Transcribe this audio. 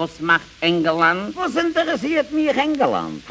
Was macht Engeland? Was interessiert mich Engeland?